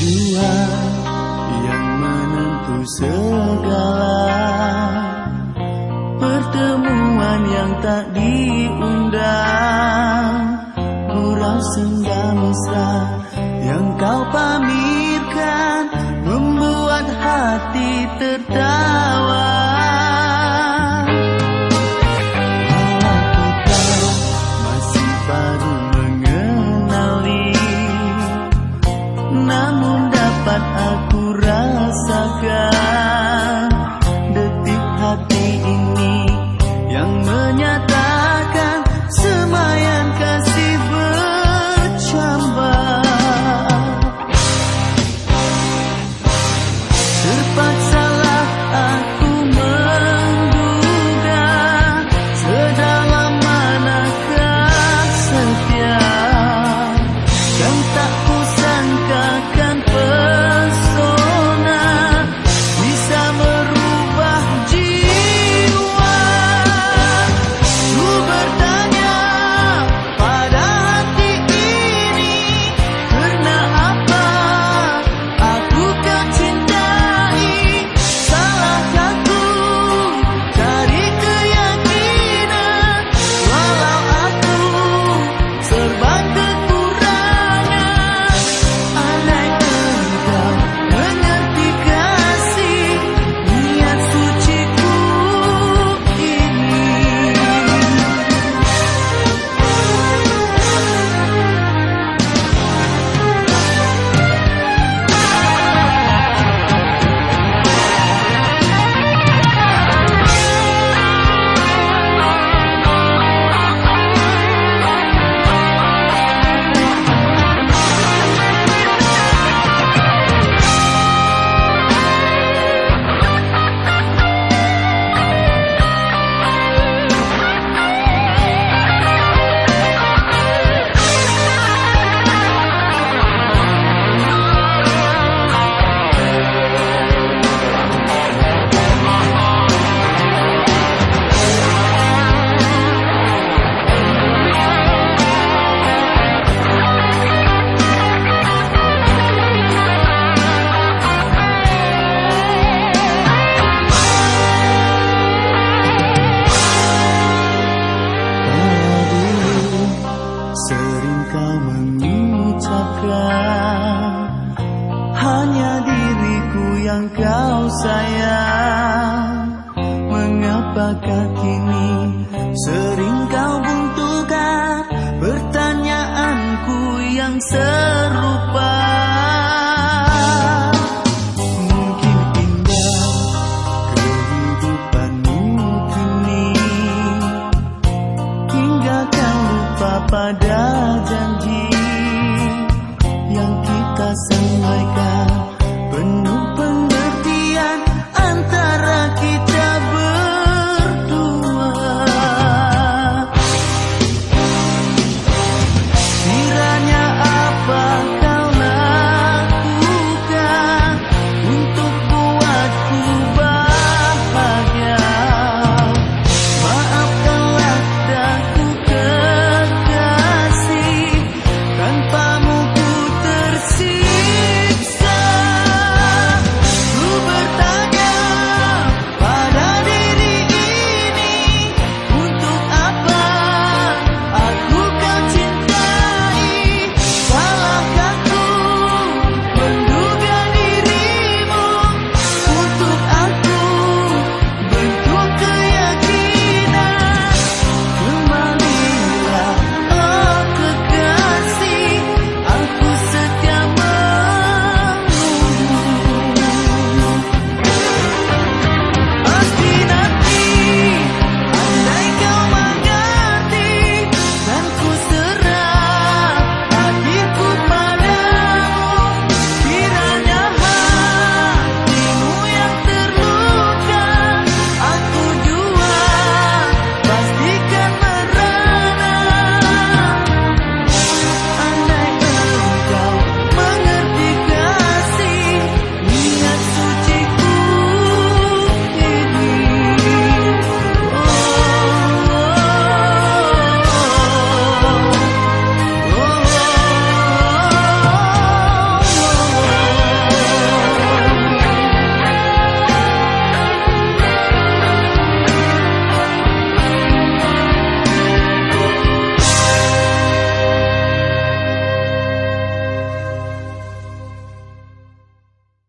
Tuhan yang menentu segala Pertemuan yang tak diundang. Gurau senja mesra yang kau pamirkan Membuat hati tertarik kau mengucapkan. Hanya diriku yang kau sayang. Mengapakah kini malaikat penuh